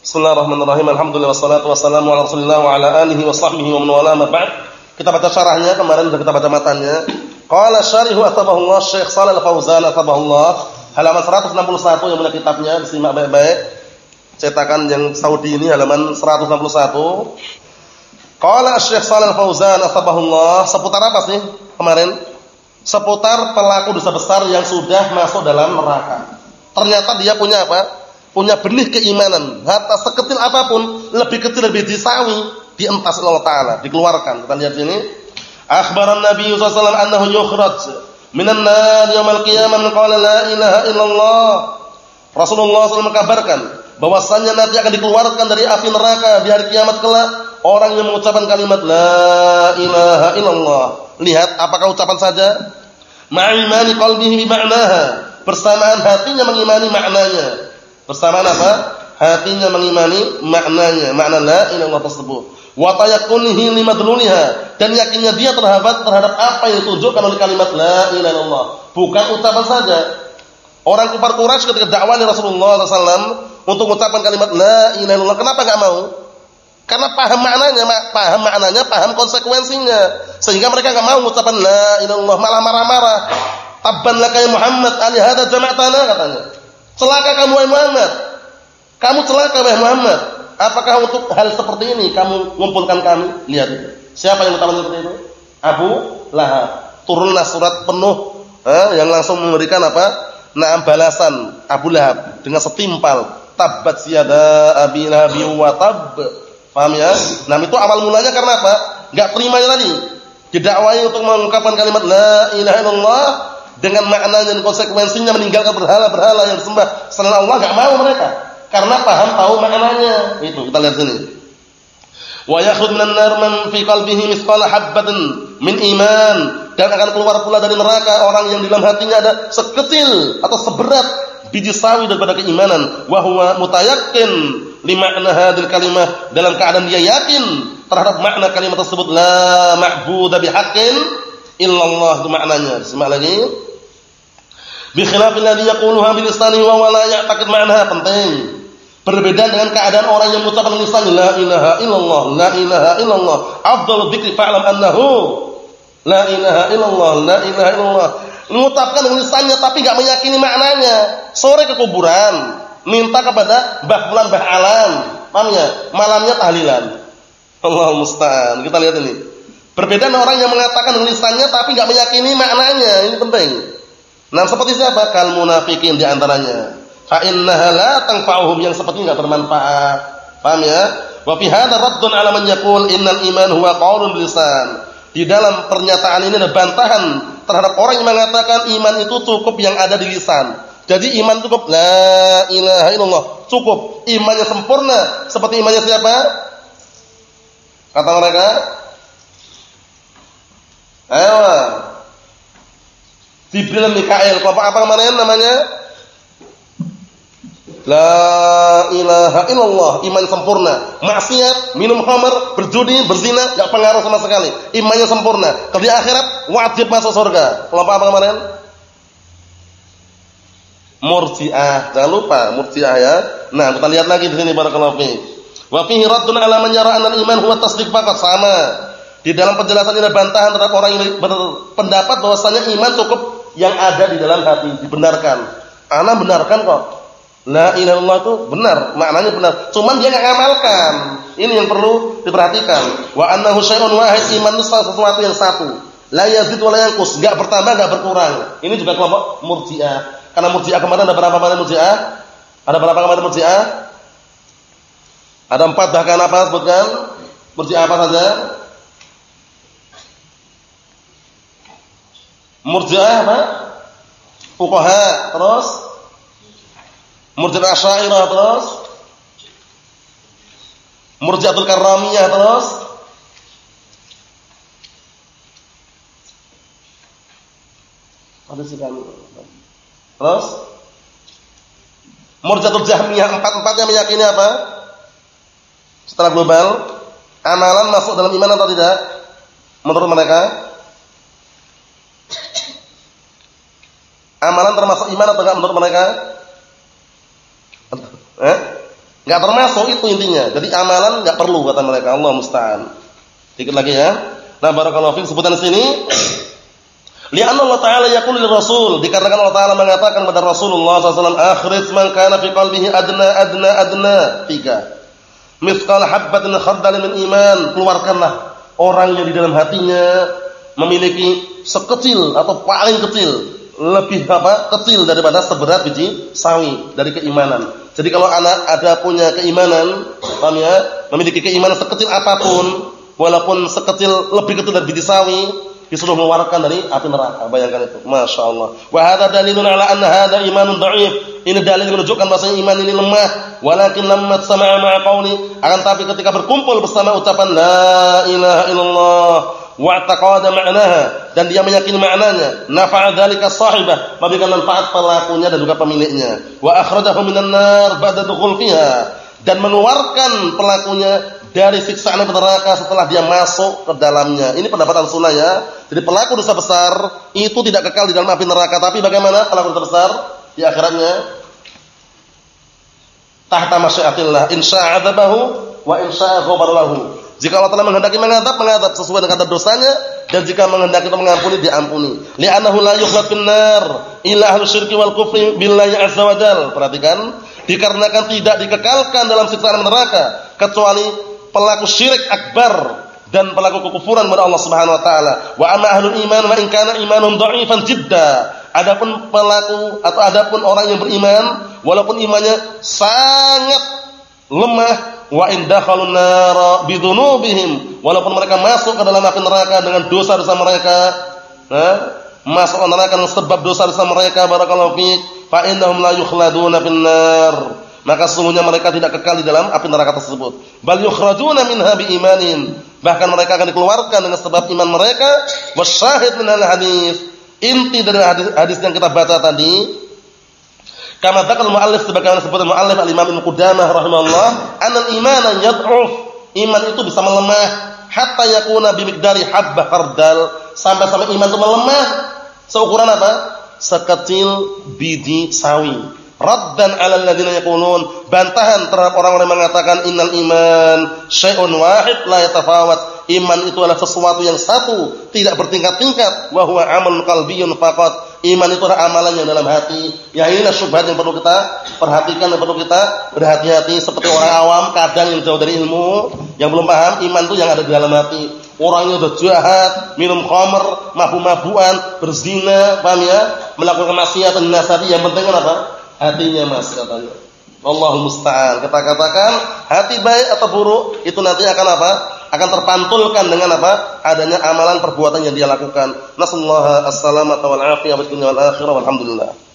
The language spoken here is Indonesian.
Bismillahirrahmanirrahim. Alhamdulillah wassalatu wassalamu ala Rasulillah wa ala alihi wa sahbihi wa man wala ma ba'd. Kita baca syarahnya kemarin sudah kita baca matanya. Qala syarihu atabahullah Syekh Shalal Fauzan atabahullah halaman 161 yang punya kitabnya disimak baik-baik. Cetakan yang Saudi ini halaman 161. Qala Syekh Shalal Fauzan atabahullah seputar apa sih kemarin? Seputar pelaku dosa besar yang sudah masuk dalam neraka. Ternyata dia punya apa? Punya benih keimanan, harta sekecil apa pun, lebih kecil lebih disawi, dientas Allah taala, dikeluarkan. Kita lihat sini. Akhbaran Nabi sallallahu alaihi wasallam annahu yukhraj minan nar yaumil qiyamah qala la ilaha illallah. Rasulullah SAW mengkabarkan bahwasanya nanti akan dikeluarkan dari api neraka di hari kiamat kelak orang yang mengucapkan kalimat la ilaha illallah. Lihat apakah ucapan saja? Ma'imani qalbihi bi ma'naha. Bersamaan hatinya mengimani maknanya Bersamaan apa? Hatinya mengimani maknanya, makna la ilaha illallah tersebut. Wa tayaqqunihi limadluliha dan yakinnya dia terhadap terhadap apa yang ditunjukkan oleh kalimat la ilaha illallah. Bukan ucapan saja. Orang kufar Quraisy ketika dakwah Rasulullah SAW untuk mengucapkan kalimat la ilaha illallah, kenapa enggak mau? Karena paham maknanya, paham maknanya, paham konsekuensinya. Sehingga mereka enggak mau mengucapkan la ilaha illallah, malah marah-marah. Tabban laka ya Muhammad, ali hadza jama'tana katanya. Celaka kamu wahai Muhammad. Kamu celaka wahai Muhammad. Apakah untuk hal seperti ini kamu mengumpulkan kami? Lihat. Siapa yang utama seperti itu? Abu Lahab. Turunlah surat penuh eh, yang langsung memberikan apa? Naam balasan Abu Lahab dengan setimpal tabbat siyada abi lahab wa tab. Paham ya? Nah, itu awal mulanya karena apa? Enggak terimanya tadi. Didakwai untuk mengungkapkan kalimat la ilaha illallah dengan maknanya dan konsekuensinya meninggalkan berhala-berhala yang disembah selain Allah enggak mau mereka. Karena paham tahu maknanya. Itu kita lihat sini. Wa yakhud minan nar man fi qalbihi mithqala habatin min iman. Dan akan keluar pula dari neraka orang yang di dalam hatinya ada sekecil atau seberat biji sawi daripada keimanan. Wa huwa mutayakkin li makna hadil kalimah. Dalam keadaan dia yakin terhadap makna kalimat tersebut la ma'budu bihaqqin illallah. Itu maknanya. Simak lagi Bi khilafil ladzi yaquluha bil lisanihi wa la ya'taqid ma'naha penting. Berbeda dengan keadaan orang yang mengucapkan lisan la ilaha illallah, la ilaha illallah. Afdhalu dzikri fa'lam annahu la ilaha illallah, la ilaha illallah. Mengucapkan dengan lisannya tapi enggak meyakini maknanya. Sore ke kuburan, minta kepada Mbah Fulan Mbah Alam. Paham ya? Malamnya tahlilan. Allah musta'an. Kita lihat ini. Berbeda dengan orang yang mengatakan dengan lisannya tapi enggak meyakini maknanya. Ini penting. Nah, seperti siapa? Kal munafikin di antaranya. Fa innaha la tanfa'uhum yang seperti enggak bermanfaat. Paham ya? Wa fi hadza raddun 'ala man yaqul innal iman huwa qaulun lisan. Di dalam pernyataan ini ada bantahan terhadap orang yang mengatakan iman itu cukup yang ada di lisan. Jadi iman cukup la ilaha illallah, cukup. Imannya sempurna seperti imannya siapa? Kata mereka. Ayo, Jibril Mikael. Kelompok apa namanya? Namanya La ilaha illallah, iman sempurna. Maksiat, minum khamar, berjudi, berzina enggak pengaruh sama sekali. Imannya sempurna. Kalau di akhirat wajib masuk surga. Kelompok apa kemarin? Murji'ah. Jangan lupa Murji'ah ya. Nah, kita lihat lagi di sini barakallahu fi. Wa fihi raddun 'ala man yara anna iman huwa tasdiq faqat sama. Di dalam penjelasan ini ada bantahan terhadap orang yang berpendapat bahwasanya iman cukup yang ada di dalam hati dibenarkan. Ana benarkan kok. La ilaha illallah itu benar, maknanya benar. Cuman dia enggak ngamalkan. Ini yang perlu diperhatikan. Wa annahu syai'un wahid iman itu sesuatu yang satu. La yazid wa la yanqus, enggak bertambah enggak berkurang. Ini juga kelompok Murji'ah. Karena Murji'ah kemarin ada berapa kemarin Murji'ah? Ada berapa kemarin Murji'ah? Ada empat bahkan apa sebutkan? Murji'ah apa saja? Murji'ah apa? Fuqaha, terus Murji'ah Asy'ariyah terus Murji'atul Karramiyah terus Ada kan. Terus Murji'atul Jahmiyah empat-empatnya meyakini apa? Setelah global, amalan masuk dalam iman atau tidak? Menurut mereka? Enggak menurut mereka? Eh? Enggak termasuk itu intinya. Jadi amalan enggak perlu kata mereka. Allah musta'an. Dikit lagi ya. Nah, barakallahu fiik sebutan sini Lianna Allah Ta'ala yaqulu Rasul, dikarenakan Allah Ta'ala mengatakan kepada Rasulullah SAW, "Akhrij man kana fi qalbihi adna adna adna." Tiga. Mithqal habbatin khardal min iman, keluarkanlah orang yang di dalam hatinya memiliki sekecil atau paling kecil lebih apa? kecil daripada seberat biji sawi dari keimanan. Jadi kalau anak ada punya keimanan, paham ya? Memiliki keimanan sekecil apa pun, walaupun sekecil lebih kecil dari biji sawi, disuruh mengeluarkan dari api neraka. Bayangkan itu. Masya Allah. Wa hadha dalilun ala anna hadha imanun da'if. Ini dalil menunjukkan bahwasanya iman ini lemah. Walakin lamma sama'a ma'a qawli. Akan tapi ketika berkumpul bersama ucapan la ilaha illallah wa taqada ma'naha dan dia meyakini maknanya nafa'a dzalika sahibah memberikan manfaat pelakunya dan juga pemiliknya wa akhrajahu minan nar ba'da dukhul fiha dan mengeluarkan pelakunya dari siksaan neraka setelah dia masuk ke dalamnya. Ini pendapat sunnah ya. Jadi pelaku dosa besar itu tidak kekal di dalam api neraka, tapi bagaimana pelaku dosa besar di akhiratnya? Tahta masyiatillah, insya'a wa insya'a. Jika Allah telah menghendaki mengadab, mengadab sesuai dengan kadar dosanya dan jika menghendaki untuk mengampuni, diampuni. Li'annahu la yukhlad fin nar illa ahlu syirki wal kufri billahi azza wa Perhatikan, dikarenakan tidak dikekalkan dalam siksaan neraka kecuali pelaku syirik akbar dan pelaku kekufuran kepada Allah Subhanahu wa taala. Wa amma ahlul iman wa in kana imanuhum dha'ifan jidda. Adapun pelaku atau adapun orang yang beriman walaupun imannya sangat lemah wa in dakhalun nar bidhunubihim walaupun mereka masuk ke dalam api neraka dengan dosa-dosa mereka nah, masuk neraka dengan sebab dosa-dosa mereka barakallahu fiik fa innahum la yukhladuna nar maka sesungguhnya mereka tidak kekal di dalam api neraka tersebut. Bal yukhrajuna minha imanin. Bahkan mereka akan dikeluarkan dengan sebab iman mereka. Wasyahid min hadis. Inti dari hadis, hadis yang kita baca tadi, kama dzakal muallif sebagaimana disebutkan muallif al-Imam Ibnu Qudamah rahimahullah, anal iman yad'uf. Iman itu bisa melemah. Hatta yakuna bimiqdari habbah khardal. Sampai-sampai iman itu melemah. Seukuran apa? Sekecil biji sawi. Raddan 'alal ladzina yaqulun bantahan terhadap orang-orang yang mengatakan innal iman syai'un wahid la yatafawat. Iman itu adalah sesuatu yang satu tidak bertingkat-tingkat. Wa huwa amalun qalbiyyun faqat iman itu adalah amalan yang dalam hati ya inilah syubhat yang perlu kita perhatikan dan perlu kita berhati-hati seperti orang awam kadang yang jauh dari ilmu yang belum paham iman itu yang ada di dalam hati orangnya udah jahat minum khamr mabuk-mabukan berzina paham ya melakukan kemaksiatan nasadi yang penting kan apa hatinya mas katanya. Allah musta'an. Kita katakan hati baik atau buruk itu nanti akan apa? Akan terpantulkan dengan apa? Adanya amalan perbuatan yang dia lakukan. Nasallahu as-salamata wal afiyah wal akhirah walhamdulillah.